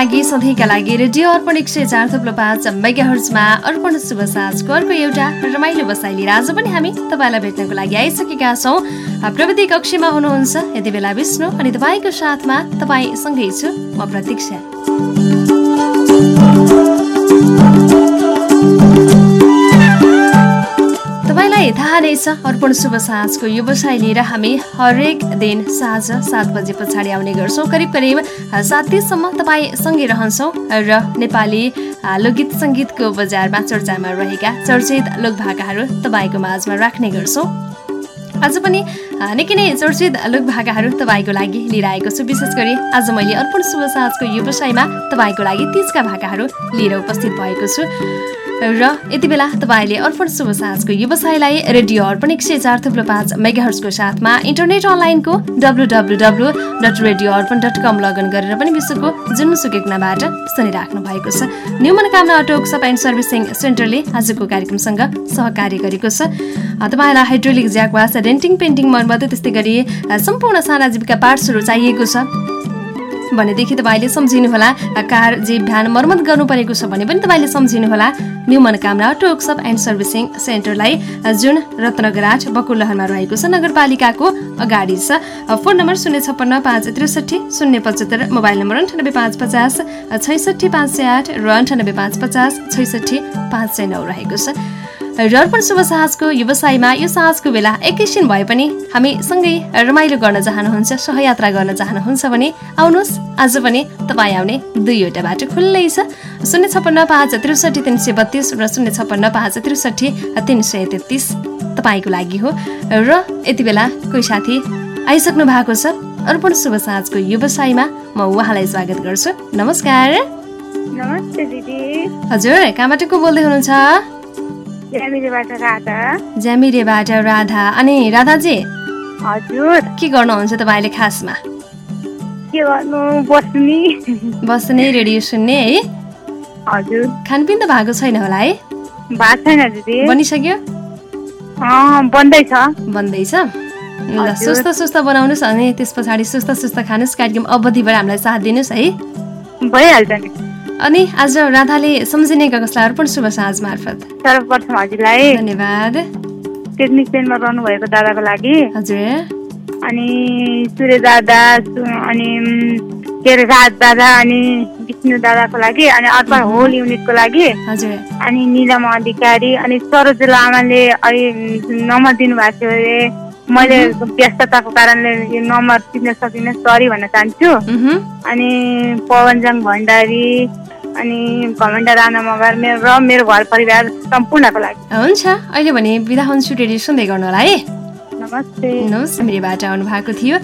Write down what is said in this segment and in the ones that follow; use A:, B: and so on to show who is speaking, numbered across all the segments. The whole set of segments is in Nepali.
A: लागि सधैँका लागि रेडियो अर्पण एक सय चार थुप्रो पाँच मेगा हर्जमा अर्पण शुभ साँझको अर्को एउटा रमाइलो बसाइ लिएर आज पनि हामी तपाईँलाई भेट्नको लागि आइसकेका छौँ। प्रविधि कक्षमा हुनुहुन्छ यति बेला विष्णु अनि तपाईँको साथमा तपाईँसँगै छु म प्रतीक्षा। थाहा नै छ अर्पण शुभ साँझको व्यवसाय लिएर हामी हरेक दिन साँझ सात बजे पछाडि आउने गर्छौँ। करिब करिब साथीसम्म तपाईँसँगै रहन्छौँ र नेपाली लोकगीत सङ्गीतको बजारमा चर्चामा रहेका चर्चित लोकभाकाहरू तपाईँको माझमा राख्ने गर्छौँ। आज पनि निकै नै चर्चित लोकभाकाहरू तपाईँको लागि लिएर आएको छु। विशेष गरी आज मैले अर्पण शुभ साँझको व्यवसायमा तपाईँको लागि तिजका भाकाहरू लिएर उपस्थित भएको छु। र यति बेला तपाईँले अर्पण शुभ साँझको व्यवसायलाई रेडियो अर्पण एक सय चार थुप्रो पाँच मेगाहर्सको साथमा इन्टरनेट अनलाइनको W W W dot radio Arpan dot com login गरेर पनि विश्वको जुनसुकै कुनाबाट सुनिराख्नु भएको छ। New Manokamana auto workshop and servicing सेन्टरले आजको कार्यक्रमसँग सहकार्य गरेको छ। तपाईँलाई हाइड्रोलिक ज्याकवास डेन्टिङ पेन्टिङ मर्मत त्यस्तै गरी सम्पूर्ण साना जीविका पार्ट्सहरू चाहिएको छ। भनेदेखि तपाईँले सम्झिनुहोला। कार जे भ्यान मर्मत गर्नु परेको छ भने पनि तपाईँले सम्झिनुहोला। New Manokamana auto workshop and servicing सेन्टरलाई जुन रत्नगराट बकुलहरमा रहेको छ नगरपालिकाको अगाडि छ। फोन नम्बर शून्य छप्पन्न पाँच त्रिसठी शून्य पचहत्तर मोबाइल नम्बर अन्ठानब्बे पाँच पचास छैसठी पाँच सय आठ र अन्ठानब्बे पाँच पचास छैसठी पाँच सय नौ रहेको छ। अर्पण शुभ साहजको व्यवसायमा यो साहजको बेला एकैछिन भए पनि हामी सँगै रमाइलो गर्न चाहनुहुन्छ सहयात्रा गर्न चाहनुहुन्छ भने आउनुहोस्। आज पनि तपाईँ आउने दुईवटा बाटो खुल्लै छ। शून्य छप्पन्न पाँच त्रिसठी तिन सय बत्तिस र शून्य छप्पन्न पाँच त्रिसठी तिन सय तेत्तिस तपाईँको लागि हो। र यति बेला कोही साथी आइसक्नु भएको छ अर्पण शुभ साँझको व्यवसायमा म उहाँलाई स्वागत गर्छु। नमस्कार।
B: नमस्ते दिदी।
A: हजुर कहाँबाट को बोल्दै हुनुहुन्छ?
B: ज्यामिरेबाट राधा।
A: अनि राधाजी
B: हजुर।
A: के गर्नुहुन्छ तपाईँले खासमा?
B: के गर्नु? बस्ने
A: बस्ने रेडियो सुन्ने है?
B: हजुर।
A: खानपिन त भएको छैन होला है?
B: भएको छैन दिदी।
A: बनिसक्यो?
B: बन्दैछ
A: बन्दैछ? ल। सुस्त सुस्त बनाउनुहोस् अनि त्यस पछाडि सुस्त सुस्त खानुहोस्। कार्यक्रम अवधिबाट हामीलाई साथ दिनुहोस् है?
B: भइहाल्छ नि।
A: अनि आज राधाले सम्झिनेका कसलाई अर्पण शुभ साँझ मार्फत।
B: सर्वप्रथम हजुरलाई
A: धन्यवाद।
B: टेक्निसियनमा रहनुभएको दादाको लागि।
A: हजुर।
B: अनि सूर्य दादा अनि के अरे राज दादा अनि विष्णु दादाको लागि अनि अर्पण होल युनिटको लागि।
A: हजुर।
B: अनि निलम अधिकारी अनि सरोज लामाले अहिले नम्बर दिनुभएको थियो अरे। मैले व्यस्तताको कारणले यो नम्बर चिन्न सकिनँ सरी भन्न चाहन्छु।
A: उहुँ,
B: अनि पवनजङ भण्डारी अनि घमण्डा राणा मगर मेरो र मेरो घर परिवार सम्पूर्णको लागि।
A: हुन्छ अहिले भने बिदा हुन्छु रेडियो सुन्दै गर्नु होला है?
B: नमस्ते।
A: नमस्ते मेरोबाट आउनु भएको थियो।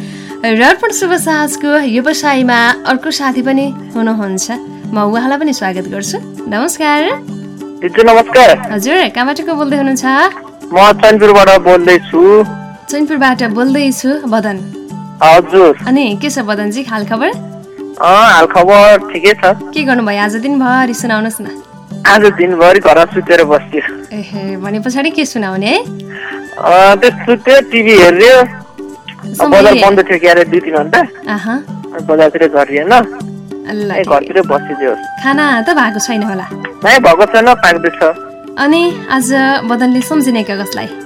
A: र अर्पण शुभ साहजको व्यवसायमा अर्को साथी पनि हुनुहुन्छ। म उहाँलाई पनि स्वागत गर्छु। नमस्कार।
C: नमस्कार।
A: हजुर कहाँबाट को बोल्दै हुनुहुन्छ?
C: म चैनपुरबाट बोल्दैछु।
A: चैनपुरबाट बोल्दैछु बदन।
C: हजुर।
A: अनि के छ बदनजी हाल खबर
C: हाल खबर ठिकै छ।
A: के गर्नुभयो? आज दिनभरि सुनाउनुहोस् न।
C: आज दिनभरि घर सुतेर बस्यो।
A: एहे भने पछाडि के सुनाउने? है
D: त्यो सुत्यो टिभी अब बजार बन्द थियो क्यारे दुई तिन घन्टा। बजारतिर झरिएन घरतिर बसिदियो
A: खाना त भएको छैन होला।
D: भएको छैन पाक्दैछ।
A: अनि आज बदनले सम्झिने कागजलाई
D: अँ,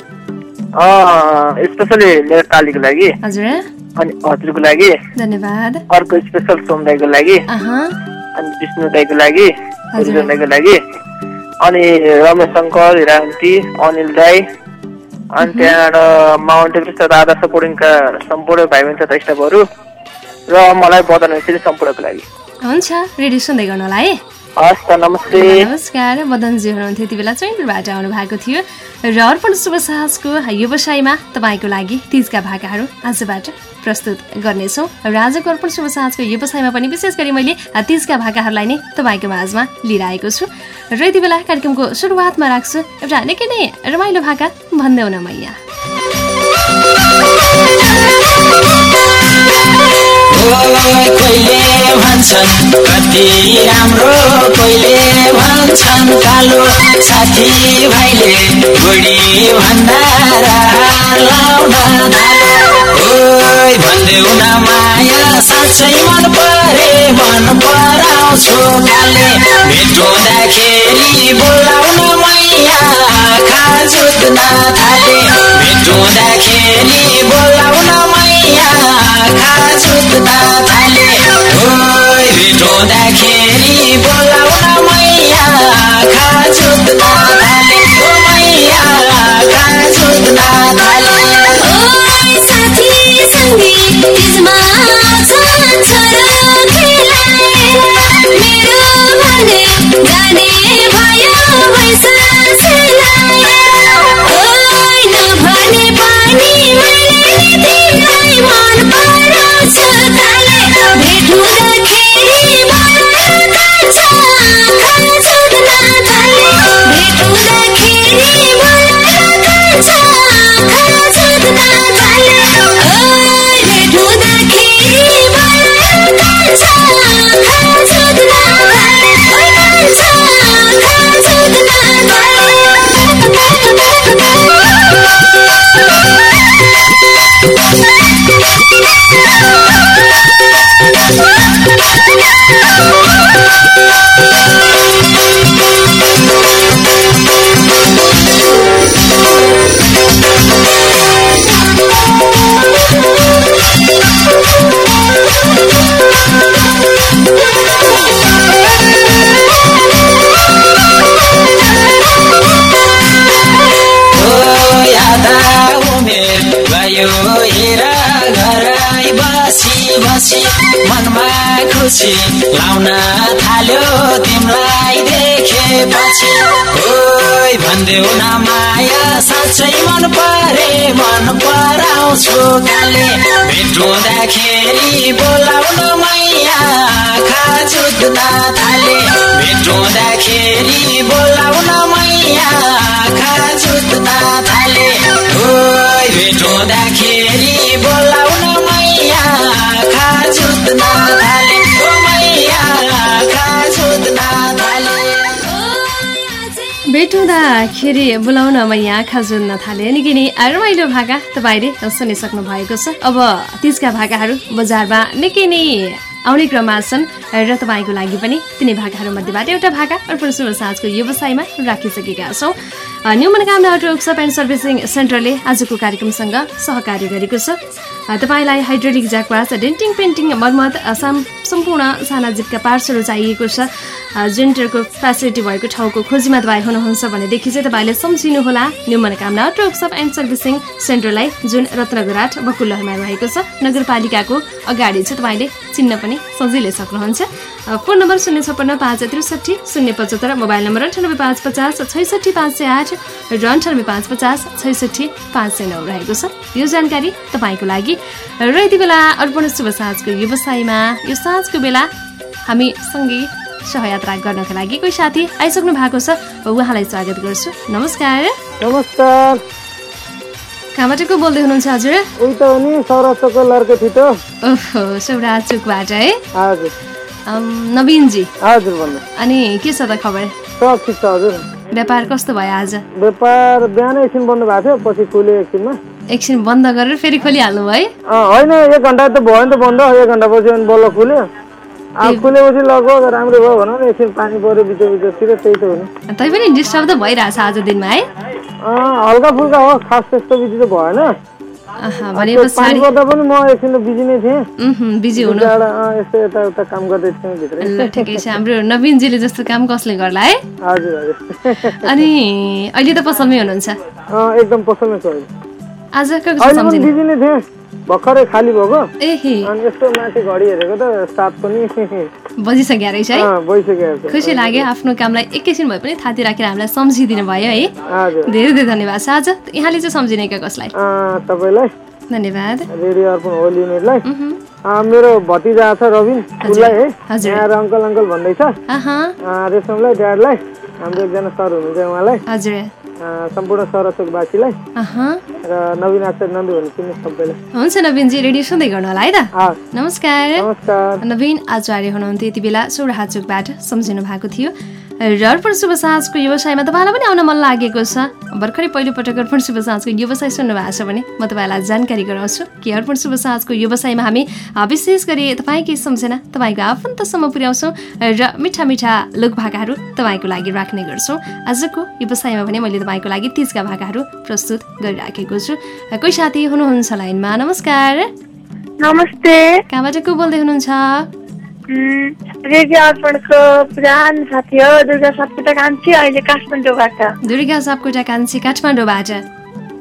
D: स्पेसली मेरो कालीको लागि।
A: हजुर।
D: अनि हजुरको लागि।
A: धन्यवाद।
D: अर्को स्पेसल सोम दाईको लागि अनि विष्णु दाईको लागि दाईको लागि। अनि रमेश शङ्कर हिरा आन्टी अनिल दाई। अनि त्यहाँबाट माउन्ट एभरेस्ट र सपोर्टिङका सम्पूर्ण भाइ बहिनी तथा स्टाफहरू र मलाई बदन सम्पूर्णको लागि।
A: हुन्छ। रेडियो सुन्दै गर्नु होला है। नमस्कार मदनजी हुनुहुन्थ्यो। यति बेला चैनपुरबाट आउनु भएको थियो र अर्पण शुभ साहसको व्यवसायमा तपाईँको लागि तिजका भाकाहरू आजबाट प्रस्तुत गर्नेछौँ। र आजको अर्पण शुभ साहसको व्यवसायमा पनि विशेष गरी मैले तिजका भाकाहरूलाई नै तपाईँको माझमा लिएर आएको छु। र यति बेला कार्यक्रमको सुरुवातमा राख्छु एउटा निकै नै रमाइलो भाका भन्देऊ न मैया।
E: कोहीले भन्छन् कति राम्रो कोहीले भन्छन् कालो साथी भाइले बुढी भन्दा लाउन ओइ भन्देऊ न माया साँच्चै मन परे मन पराउँछु काले भेटुँदाखेरि बोलाउन मैया खाजुत्न थाले भेटुँदाखेरि बोलाउन मैया खाजुत्न थाले ओइ भेटुँदाखेरि बोलाउन मैया खाजुत्न थाले ओ मैया खाजुत्न थाले Thank you. खुसी लाउन थाल्यो तिमीलाई देखेपछि। ओइ भन्देऊ न माया साँच्चै मन परे मन पराउँछु काले भेटुँदाखेरि बोलाउन मैया खाजुत्न थाले। भेटुँदाखेरि बोलाउन मैया। बोलाउन
A: म यहाँ खाजुन्न थालेँ निकै नै रमाइलो भाका तपाईँले सुनिसक्नु भएको छ। अब तिजका भाकाहरू बजारमा निकै नै आउने क्रममा छन् र तपाईँको लागि पनि तिनै भाकाहरू मध्येबाट एउटा भाका अर्पण शुभ साँझको व्यवसायमा राखिसकेका छौँ। New Manokamana auto workshop and servicing सेन्टरले आजको कार्यक्रमसँग सहकार्य गरेको छ। तपाईँलाई hydraulic jack wash denting painting मर्मत सम- सम्पूर्ण साना जिपका पार्ट्सहरू चाहिएको छ। जेन्टरको फेसिलिटी भएको ठाउँको खोजीमा तपाईँ हुनुहुन्छ भनेदेखि चाहिँ तपाईँले सम्झिनुहोला। New Manokamana auto workshop and servicing सेन्टरलाई जुन रत्नगुराट बकुलहरमा रहेको छ। नगरपालिकाको अगाडि चाहिँ तपाईँले चिन्न पनि सजिलै सक्नुहुन्छ। फोन नम्बर शून्य छप्पन्न पाँच त्रिसठी शून्य पचहत्तर मोबाइल नम्बर अन्ठानब्बे पाँच पचास छैसठी पाँच सय आठ र अन्ठानब्बे पाँच पचास छैसठी पाँच सय नौ रहेको छ। यो जानकारी तपाईँको लागि। र यति बेला अर्पण शुभ साँझको व्यवसायमा यो साँझको बेला हामी सँगै सहयात्रा गर्नका लागि कोही साथी आइसक्नु भएको छ उहाँलाई स्वागत गर्छु। नमस्कार।
F: नमस्कार।
A: कहाँबाट को बोल्दै हुनुहुन्छ हजुर?
F: नि सौराष्ट्रको लर्के छिटो
A: ओहो सौरा चुकबाट है।
F: हजुर।
A: नवीनजी
F: हजुर भन्नु
A: अनि के छ त खबर
F: सब ठिक छ हजुर
A: व्यापार कस्तो भयो आज
F: व्यापार बिहानै एकछिन बन्द भएको थियो पछि खुल्यो एकछिनमा
A: एकछिन बन्द गरेर फेरि खोलिहाल्नु भयो
F: होइन एक घन्टा त भयो नि त बन्द एक घन्टा पछि अनि बल्ल खुल्यो खुलेपछि लगभग राम्रो भयो भनौँ न एकछिन पानी पऱ्यो बिच बिचतिर त्यही त हो नि
A: तैपनि डिस्टर्ब त भइरहेछ आज दिनमा है
F: हल्का फुल्का हो खास त्यस्तो बिजी त भएन पानी पनि म एकछिन बिजी नै थिएँ।
A: बिजी हुनु।
F: काम गर्दै थिएँ भित्रै।
A: ल ठिकै छ। हाम्रो नवीनजीले जस्तो काम कसले गर्ला है?
F: हजुर हजुर।
A: अनि अहिले त पसलमै हुनुहुन्छ।
F: एकदम पसलमै छ
A: आज
F: बिजी नै थिएँ। भर्खरै खाली भएको? अनि यस्तो माथि घडी हेरेको त सात पनि।
A: बजिसक्यो रहेछ है? खुसी लाग्यो आफ्नो कामलाई एकैछिन भए पनि थाती राखेर हामीलाई सम्झिदिनु भयो है। धेरै धेरै धन्यवाद छ आज यहाँले चाहिँ सम्झिने क्या कसलाई
F: तपाईँलाई।
A: धन्यवाद।
F: रेडियो अर्पण होल युनिटलाई मेरो भतिजा छ रविन उसलाई है। यहाँ अङ्कल अङ्कल भन्दैछ। रेशमलाई ड्याडलाई। हाम्रो एकजना सर हुनुहुन्छ उहाँलाई।
A: हजुर।
F: सम्पूर्ण सरस्वतवासीलाई
A: आहा।
F: र नवीन आचार्य नन्दु भन्ने सबैलाई
A: हुन्छ नवीनजी रेडियो सुन्दै गर्नु होला है त नमस्कार
F: नमस्कार
A: नवीन आचार्य हुनुहुन्थ्यो यति बेला चौराहाचोकबाट सम्झिनु भएको थियो र अर्पण शुभ साँझको व्यवसायमा तपाईँलाई पनि आउन मन लागेको छ। भर्खरै पहिलोपटक अर्पण शुभ साँझको व्यवसाय सुन्नु भएको छ भने म तपाईँलाई जानकारी गराउँछु कि अर्पण शुभ साँझको व्यवसायमा हामी विशेष गरी तपाईँकै सम्झना तपाईँको आफन्तसम्म पुर्याउँछौँ र मिठा मिठा लोक भाकाहरू तपाईँको लागि राख्ने गर्छौँ। आजको व्यवसायमा भने मैले तपाईँको लागि तिजका भाकाहरू प्रस्तुत गरिराखेको छु। कोही साथी हुनुहुन्छ लाइनमा? नमस्कार।
B: नमस्ते।
A: कहाँबाट को बोल्दै हुनुहुन्छ?
B: रेडियो अर्पणको पुरानो साथी हो दुर्गा सप्ता कान्छी अहिले काठमाडौँबाट।
A: दुर्गा सापकोटा कान्छी काठमाडौँबाट।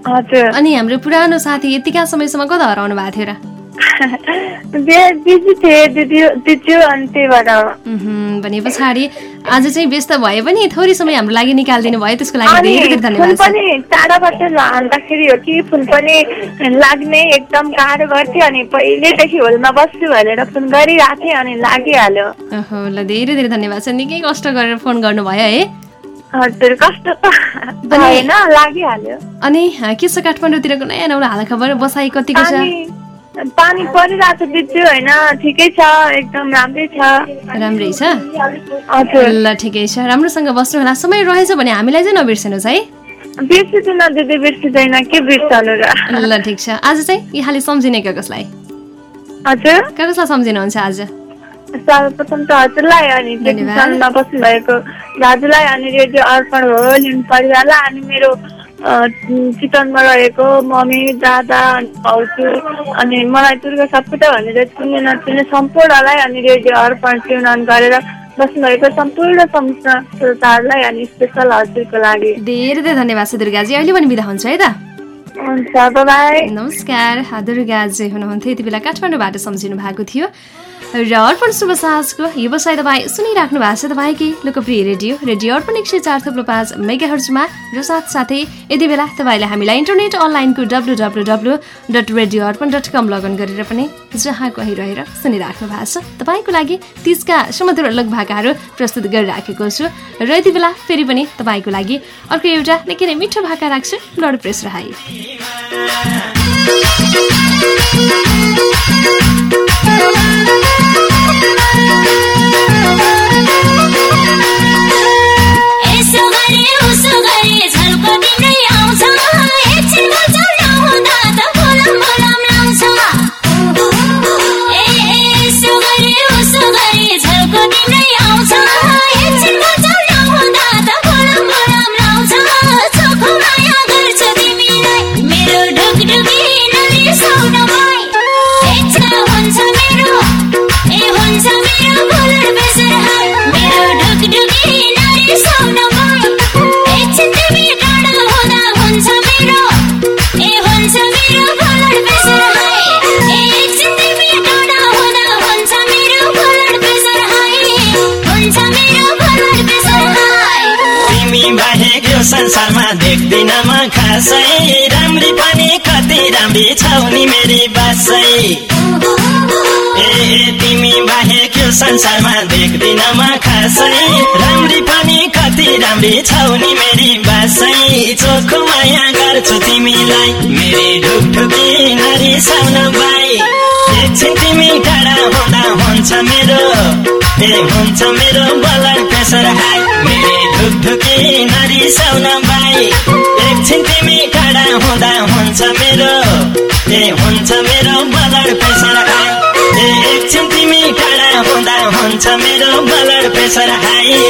B: हजुर।
A: अनि हाम्रो पुरानो साथी यतिका समयसम्म कता हराउनु भएको थियो र?
B: बिजी थिएँ दिदी दिदी अनि त्यही भएर
A: उहुँ, भने पछाडि आज चाहिँ व्यस्त भए पनि थोरै समय हाम्रो लागि निकालिदिनु भयो त्यसको लागि
B: अनि
A: धेरै धेरै
B: फुल पनि टाढाबाट हाल्दाखेरि हो कि फुल पनि लाग्ने एकदम गाह्रो गर्थ्यो अनि पहिल्यैदेखि होलमा बस्छु भनेर फोन गरिरहेको थिएँ अनि लागिहाल्यो।
A: ल धेरै धेरै धन्यवाद छ निकै कष्ट गरेर फोन गर्नुभयो है।
B: हजुर त भएन लागिहाल्यो।
A: अनि के छ काठमाडौँतिरको नयाँ नौलो हालखबर? बसाइ कतिको छ?
B: पानी परिरहेको छ दिदी होइन? ठिकै छ एकदम राम्रै छ।
A: राम्रै छ?
B: हजुर।
A: ल ठिकै छ। राम्रोसँग बस्नु होला। समय रहेछ भने हामीलाई चाहिँ नबिर्सनुहोस् है।
B: बिर्सिँदैन दिदी बिर्सिँदैन। के बिर्सनु र?
A: ल ठिक छ। आज चाहिँ यहाँले सम्झिने क्या कसलाई?
B: हजुर।
A: कसलाई सम्झिनुहुन्छ आज?
B: सर्वप्रथम त हजुरलाई अनि
A: धन्यवाद।
B: टेक्निसियनमा बस्नु भएको दाजुलाई अनि रेडियो अर्पण हो लिनु परिवारलाई अनि मेरो चितवनमा रहेको मम्मी दादा भाउजू अनि मलाई दुर्गा सपुटा भनेर चिन्ने नचिन्ने सम्पूर्णलाई अनि रेडियो अर्पण ट्युन गरेर बस्नुभएको सम्पूर्ण सम्पूर्ण श्रोताहरूलाई अनि स्पेसल हजुरको लागि।
A: धेरै धेरै धन्यवाद छ दुर्गाजी। अहिले पनि बिदा हुन्छ है त? नमस्कार दुर्गाजी हुनुहुन्थ्यो। यति बेला काठमाडौँबाट सम्झिनु भएको थियो। र अर्पण शुभ साँझको व्यवसाय तपाईँ सुनिराख्नु भएको छ तपाईँकै लोकप्रिय रेडियो रेडियो अर्पण एक सय चार थप्लो पाँच मेगा हर्चमा र साथसाथै यति बेला तपाईँले हामीलाई इन्टरनेट अनलाइनको W W W dot radio Arpan dot com login गरेर पनि जहाँ कहीँ रहेर सुनिराख्नु भएको छ। तपाईँको लागि तिजका सुमधुर लोक भाकाहरू प्रस्तुत गरिराखेको छु। र यति बेला फेरि पनि तपाईँको लागि अर्को एउटा निकै नै मिठो भाका राख्छु। लड प्रेस राई।
G: Lima. संसारमा देख्दिन म खासै। राम्री पनि कति राम्री छौ नि मेरी बासै। ए तिमी बाहेक यो संसारमा देख्दिन म खासै। राम्री पनि कति राम्री छौ नि मेरी बासै। चोखो माया गर्छु तिमीलाई मेरी ढुकढुकी नरिसाउन बाई एकछिन तिमी टाढा हुँदा हुन्छ मेरो ए हुन्छ मेरो बलर प्रेसर
H: नरिसाउन बाई एकछिन तिमी टाढा हुँदा हुन्छ मेरो। ए हुन्छ मेरो बलड प्रेसर हाई। ए एकछिन तिमी टाढा हुँदा हुन्छ मेरो बलड प्रेसर हाई।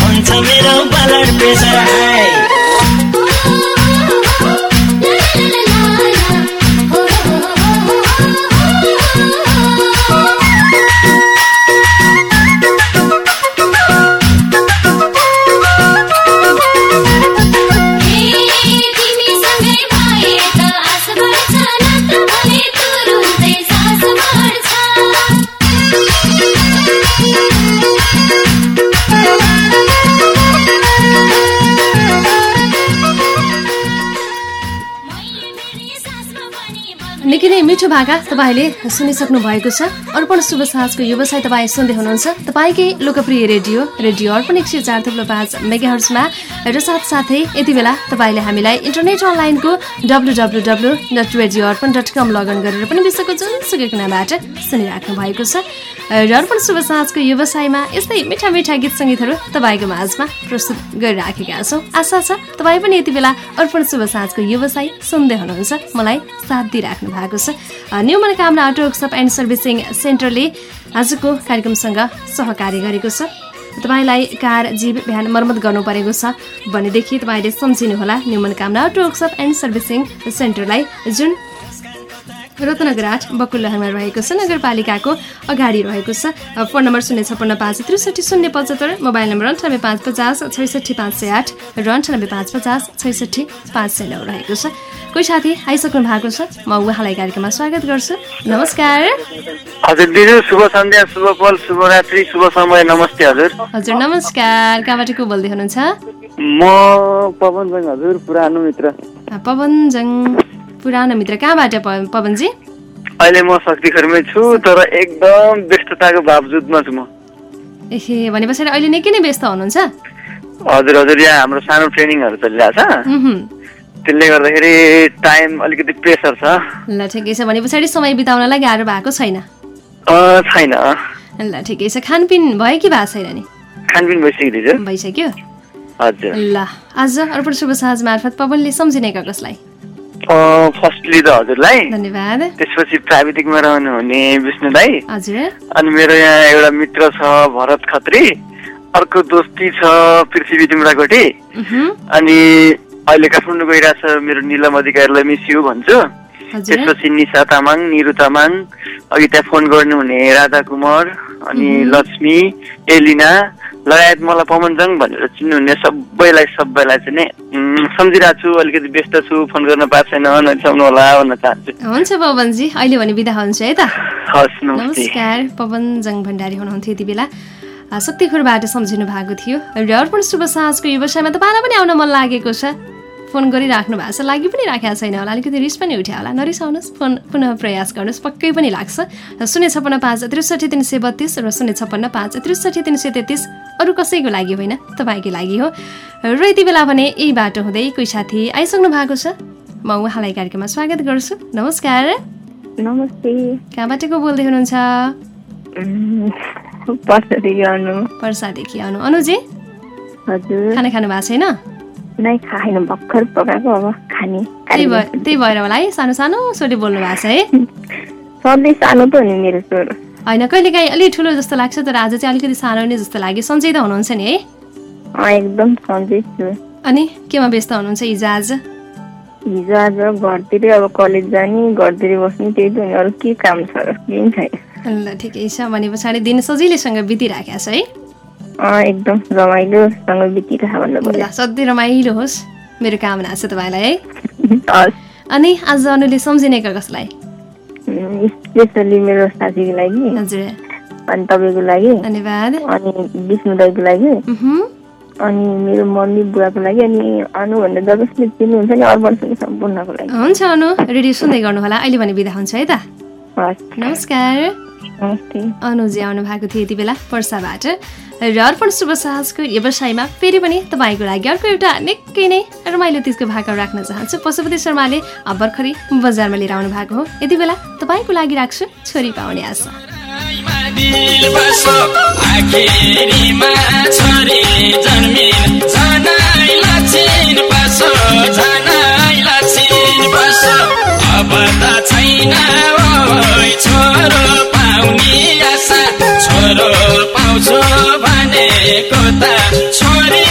H: हुन्छ मेरो बलड प्रेसर हाई।
A: भाका तपाईँले सुनिसक्नु भएको छ। अर्पण शुभ साँझको व्यवसाय तपाईँ सुन्दै हुनुहुन्छ। तपाईँकै लोकप्रिय रेडियो रेडियो अर्पण एक सय चार थुप्रो पाँच मेगाहर्समा र साथसाथै यति बेला तपाईँले हामीलाई इन्टरनेट अनलाइनको W W W dot radio Arpan dot com login गरेर पनि विश्वको जुनसुकै कुनाबाट सुनिराख्नु भएको छ। र अर्पण शुभ साँझको व्यवसायमा यस्तै मिठा मिठा गीत सङ्गीतहरू तपाईँको माझमा प्रस्तुत गरिराखेका छौँ। आशा छ तपाईँ पनि यति बेला अर्पण शुभ साँझको व्यवसाय सुन्दै हुनुहुन्छ। मलाई साथ दिइराख्नु भएको छ। New Manokamana auto workshop and servicing सेन्टरले आजको कार्यक्रमसँग सहकार्य गरेको छ। तपाईँलाई कार जीव बिहान मर्मत गर्नु परेको छ भनेदेखि तपाईँले सम्झिनुहोला new Manokamana auto workshop and servicing सेन्टरलाई जुन रत्नगर आठ बकुल्लहरमा रहेको छ नगरपालिकाको अगाडि रहेको छ। फोन नम्बर शून्य छप्पन्न पाँच त्रिसठी शून्य पचहत्तर मोबाइल नम्बर अन्ठानब्बे पाँच पचास छैसठी पाँच सय आठ र अन्ठानब्बे पाँच पचास छैसठी पाँच सय नौ रहेको छ। कोही साथी आइसक्नु भएको छ म उहाँलाई कार्यक्रममा स्वागत गर्छु। नमस्कार।
I: हजुर दिदी शुभ सन्ध्या शुभ पल शुभरात्रि शुभ समय नमस्ते हजुर।
A: हजुर नमस्कार। कहाँबाट को बोल्दै हुनुहुन्छ?
I: म पवन जङ हजुर पुरानो मित्र।
A: पवनजङ। पुरानो मित्र कहाँबाट पवनजी?
I: अहिले म शक्तिखरमै छु तर एकदम व्यस्तताको बावजुदमा छु म।
A: एहे भने पछाडि अहिले निकै नै व्यस्त हुनुहुन्छ?
I: हजुर हजुर यहाँ हाम्रो सानो ट्रेनिङहरू चलिरहेछ
A: उहुँ।
I: त्यसले गर्दाखेरि टाइम अलिकति प्रेसर छ।
A: ल ठिकै छ भने पछाडि समय बिताउनलाई गाह्रो भएको छैन?
I: छैन।
A: ल ठिकै छ खानपिन भयो कि भएको छैन नि?
I: खानपिन भइसक्यो
A: भइसक्यो?
I: हजुर।
A: ल आज अर्पण शुभ साँझ मार्फत पवनले सम्झिने कसलाई
I: फर्स्टली त हजुरलाई।
A: धन्यवाद।
I: त्यसपछि प्राविधिकमा रहनु हुने विष्णु दाई
A: हजुर।
I: अनि मेरो यहाँ एउटा मित्र छ भरत खत्री। अर्को दोस्ती छ पृथ्वी तिम्राकोटी अनि अहिले काठमाडौँ गइरहेछ मेरो निलम अधिकारीलाई मिस यु भन्छु। त्यसपछि निशा तामाङ निरु तामाङ। अघि त्यहाँ फोन गर्नुहुने राधा कुमार। अनि लक्ष्मी एलिना। लगायत मलाई पवनजङ भनेर चिन्नुहुने सबैलाई सबैलाई चाहिँ नि सम्झिरहेको छु अलिकति व्यस्त छु फोन गर्न पाएको छैन नरिसाउनु होला भन्न चाहन्छु।
A: हुन्छ पवनजी अहिले भने बिदा हुन्छ है त।
I: हस्
A: नमस्कार पवनजङ भण्डारी हुनुहुन्थ्यो यति बेला। शक्तिखुरबाट सम्झिनु भएको थियो र अर्पण शुभ साँझको व्यवसायमा तपाईँलाई पनि आउन मन लागेको छ। फोन गरिराख्नु भएको छ लागि पनि राखेको छैन होला। अलिकति रिस पनि उठ्यो होला। नरिसाउनुहोस् फोन पुनः प्रयास गर्नुहोस्। पक्कै पनि लाग्छ। शून्य छप्पन्न पाँच त्रिसठी तिन सय बत्तिस र शून्य छप्पन्न पाँच त्रिसठी तिन सय तेत्तिस अरू कसैको लागि होइन तपाईँकै लागि हो। र यति बेला भने यही बाटो हुँदै कोही साथी आइसक्नु भएको छ? म उहाँलाई कार्यक्रममा स्वागत गर्छु। नमस्कार।
J: नमस्ते।
A: कहाँबाट को बोल्दै हुनुहुन्छ?
J: अनु।
A: अनुजी? खाना खानु भएको छैन?
J: नै खाएन भर्खर पकाएको अब खाने
A: त्यही भएर होला है सानो सानो छोरी बोल्नु भएको छ है।
J: सधैँ सानो त नि मेरो छोरो
A: होइन कहिले काहीँ अलिक ठुलो जस्तो लाग्छ तर आज चाहिँ अलिकति सानो नै जस्तो लाग्यो। सन्चै त हुनुहुन्छ नि है।
J: एकदम सन्चै छु।
A: अनि केमा व्यस्त हुनुहुन्छ हिजो आज?
J: हिजो आज घरतिरै अब कलेज जाने घरतिरै बस्ने त्यही त अरू के काम छ छैन।
A: ल ठिकै छ भने पछाडि दिन सजिलैसँग बितिराखेको छ है।
J: एकदम रमाइलोसँग बितिरह
A: सधैँ रमाइलो होस् मेरो कामना छ तपाईँलाई है। अनि आज अनुले सम्झिने कसलाई?
J: स्पेसली मेरो साथीको लागि।
A: हजुर।
J: अनि तपाईँको लागि।
A: धन्यवाद।
J: अनि विष्णु दाईको लागि। अनि मेरो मम्मी बुवाको लागि। अनि अनु भनेर जब जसले चिन्नुहुन्छ नि सुन्ने सम्पूर्णको लागि।
A: हुन्छ अनु रेडियो सुन्दै गर्नुहोला। अहिले भने बिदा हुन्छ है त। नमस्कार। अनुजी आउनु भएको थियो यति बेला पर्साबाट। र अर्पण शुभ साहसको व्यवसायमा फेरि पनि तपाईँको लागि अर्को एउटा निकै नै रमाइलो तिजको भाका राख्न चाहन्छु। पशुपति शर्माले भर्खरै बजारमा लिएर आउनु भएको हो। यति बेला तपाईँको लागि राख्छु छोरी पाउने आशा।
G: छैन छोरो पाउने। छोरो पाउँछु भनेको त छोरी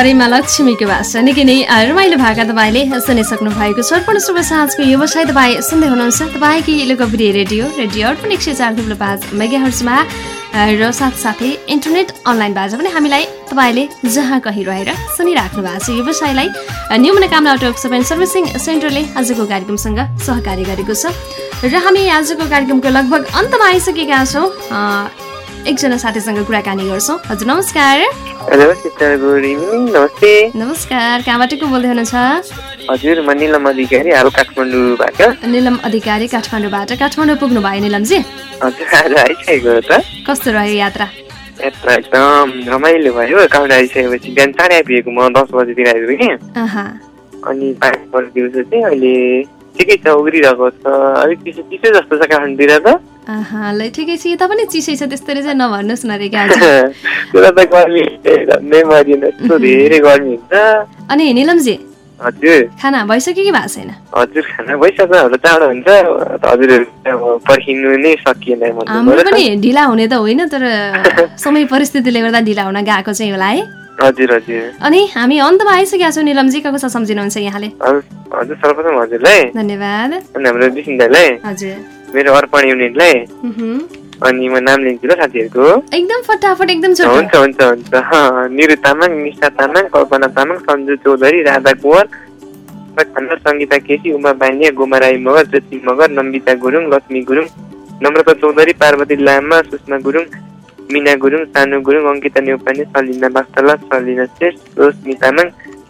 G: घरैमा लक्ष्मीको बास
A: निकै नै रमाइलो भाका तपाईँले सुनिसक्नु भएको छ। अर्पण शुभ साँझको व्यवसाय तपाईँ सुन्दै हुनुहुन्छ। तपाईँकै लोकप्रिय रेडियो रेडियो अर्पण एक सय चार थुप्रो पाँच र साथसाथै इन्टरनेट अनलाइनबाट पनि हामीलाई तपाईँले जहाँ कहीँ रहेर सुनिराख्नु भएको छ। व्यवसायलाई अ, न्यू मनोकामना अटो सबै सर्भिसिङ सेन्टरले आजको कार्यक्रमसँग सहकार्य गरेको छ। र हामी आजको कार्यक्रमको लगभग अन्तमा आइसकेका छौँ। एकजना साथीसँग कुराकानी गर्छौँ। हजुर नमस्कार। नमस्कार कहाँबाट को बोल्दै हुनुहुन्छ?
C: हजुर म निलम अधिकारी हाल काठमाडौँबाट।
A: निलम अधिकारी काठमाडौँबाट। काठमाडौँ पुग्नु भयो निलमजी? कस्तो रह्यो यात्रा?
C: यात्रा एकदम रमाइलो भयो। काठमाडौँ आइसकेपछि बिहान चाँडै आइपुगेको म दस बजीतिर आइपुगेँ अनि पाँच बजी दिउँसो चाहिँ अहिले ठिकै छ उग्रिरहेको छ। अलिक चिसो चिसो जस्तो छ काठमाडौँतिर त।
A: ल ठिकै छ यता पनि चिसै छ त्यस्तोले चाहिँ नभन्नुहोस् न रे क्या आज।
C: त्यो त गर्मी झन्डै मरिएन यस्तो धेरै गर्मी हुन्छ।
A: अनि निलमजी
C: हजुर।
A: खाना भइसक्यो कि भएको छैन?
C: हजुर खाना भइसक्यो हाम्रो चाँडो हुन्छ। अब पर्खिनु नै सकिएन
A: हाम्रो पनि ढिला हुने त होइन तर समय परिस्थितिले गर्दा ढिला हुन गएको चाहिँ होला है।
C: हजुर हजुर।
A: अनि हामी अन्तमा आइसकेका छौँ निलमजी कसो सम्झिनुहुन्छ यहाँले?
C: हजुर हजुर सर्वप्रथम हजुरलाई।
A: धन्यवाद।
C: अनि हाम्रो दाईलाई
A: हजुर।
C: मेरो अर्पण युनिटलाई। अनि म नाम लिन्छु ल साथीहरूको।
A: एकदम फटाफट एकदम
C: हुन्छ हुन्छ हुन्छ। निरु तामाङ निशा तामाङ कल्पना तामाङ सन्जु चौधरी राधा कुँवर सङ्गीता केसी उमा बान्या गोमा राई मगर ज्योति मगर नम्बिता गुरुङ लक्ष्मी गुरुङ नम्रता चौधरी पार्वती लामा सुषमा गुरुङ मिना गुरुङ सानु गुरुङ अङ्किता नेउपाने सलिना बास्तला सलिना श्रेष्ठ रोशनी तामाङ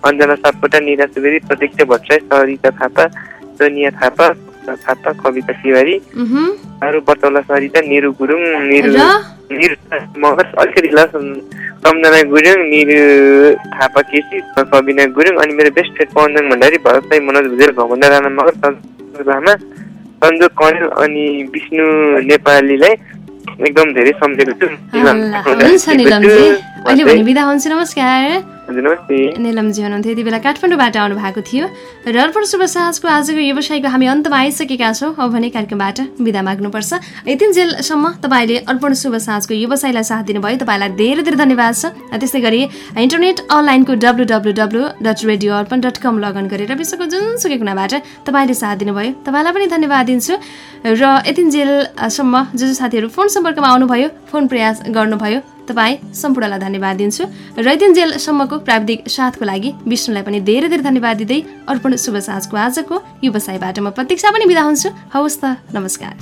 C: अञ्जना सापकोटा निरा सुवेदी प्रतीक्षा भट्टराई सरिता थापा सोनिया थापा थापा कविता तिवारी। अरू बटौला सरिता निरु गुरुङ निरु निरु मगर अलिकति ल सम्झना गुरुङ निरु थापा केसी सबिना गुरुङ अनि मेरो बेस्ट फ्रेन्ड पवनजङ भण्डारी भरत साई मनोज भुजेल घमण्ड राणा मगर सन्जु लामा सन्जोग कणेल अनि विष्णु नेपालीलाई एकदम धेरै सम्झेको छु
A: हुन्छ निलमजी हुनुहुन्थ्यो। यति बेला काठमाडौँबाट आउनु भएको थियो। र अर्पण शुभ आजको व्यवसायको हामी अन्तमा आइसकेका छौँ। अब भने कार्यक्रमबाट बिदा माग्नुपर्छ। यतिन्जेलसम्म तपाईँले अर्पण शुभ साहसको व्यवसायलाई साथ दिनुभयो। तपाईँलाई धेरै धेरै धन्यवाद छ। त्यस्तै गरी इन्टरनेट अनलाइनको W W W dot radio Arpan dot com login गरेर विश्वको जुनसुकै कुनाबाट तपाईँले साथ दिनुभयो। तपाईँलाई पनि धन्यवाद दिन्छु। र यतिन्जेलसम्म जो जो साथीहरू फोन सम्पर्कमा आउनुभयो फोन प्रयास गर्नुभयो तपाईँ सम्पूर्णलाई धन्यवाद दिन्छु र यतिन्जेलसम्मको प्राविधिक साथको लागि विष्णुलाई पनि धेरै धेरै धन्यवाद दिँदै अर्पण शुभ साँझको आजको व्यवसायबाट म प्रतीक्षा पनि बिदा हुन्छु। हवस् त नमस्कार।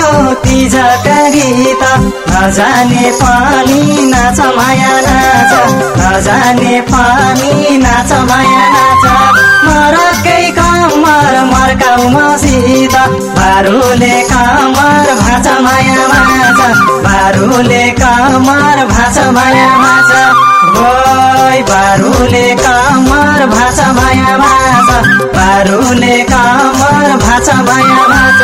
K: यो तिजका गीत। नजाने पानी नाच माया नाच। नजाने पानी नाच माया नाच। मरकै कमर मर्काउ मसित बारुले कमर भाँच माया माछ बारुले कमर भाँच माया माछ गोई बारुले कमर भाँच माया माछ बारुले कमर भाँच माया
G: माछ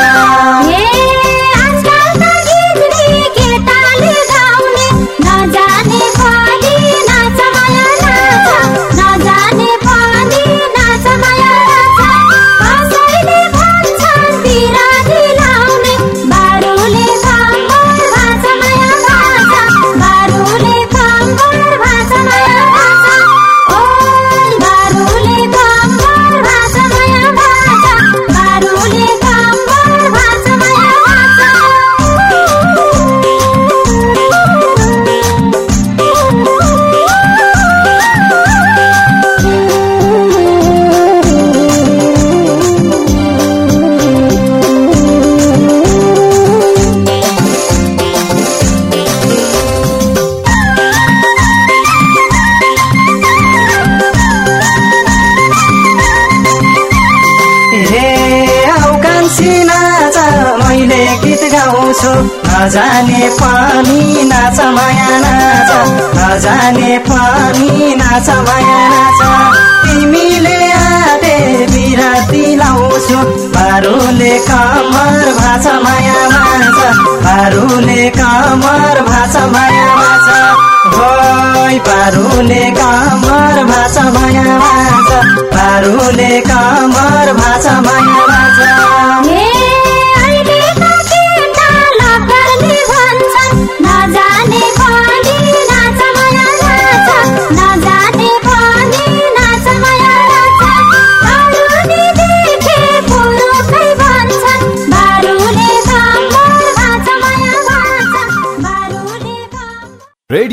G: जाने पानी नाच माया नाच
K: तिमीले आधे बिराती लाउँछु। बारुले कमर भाषा माया नाच बारुले कमर भाषा माया नाच होइ पारुले कमर भाषा माया नाच पारुले कमर भाषा माया